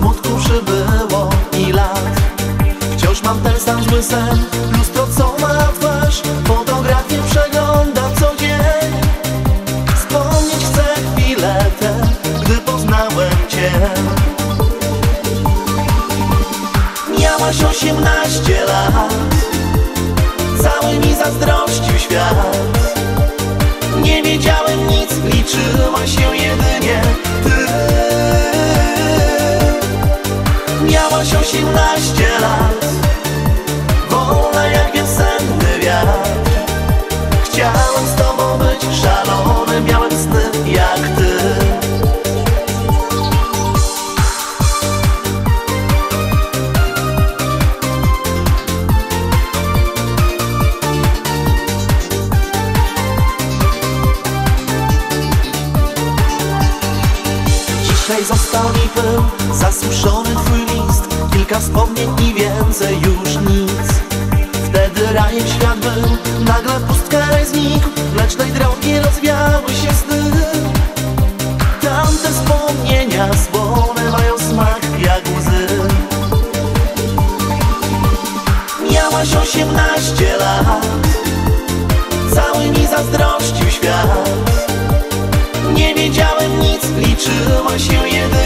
smutku przybyło i lat. Wciąż mam ten sam zły sen Lustro co ma twarz. Fotografię przegląda co dzień. Wspomnieć chcę chwilę tę Gdy poznałem Cię. Miałaś osiemnaście lat. Cały mi zazdrościł świat. Nie wiedziałem nic, liczyła osiemnaście lat. Wolna jak wiosenny wiatr. Chciałem z tobą być szalony Miałem sny jak ty. Dzisiaj został mi pył, zasuszony twój wspomnień i więcej już nic. Wtedy rajem świat był, nagle pustka raj znikł Mlecznej drogi rozwiały się sny. Tamte wspomnienia słone mają smak jak łzy. Miałaś osiemnaście lat Cały mi zazdrościł świat. Nie wiedziałem nic, liczyła się jedynie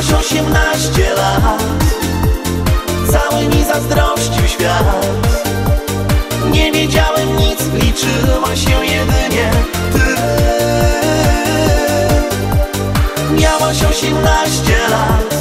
Miałaś osiemnaście lat. Cały mi zazdrościł świat. Nie wiedziałem nic, liczyła się jedynie ty. Miałaś osiemnaście lat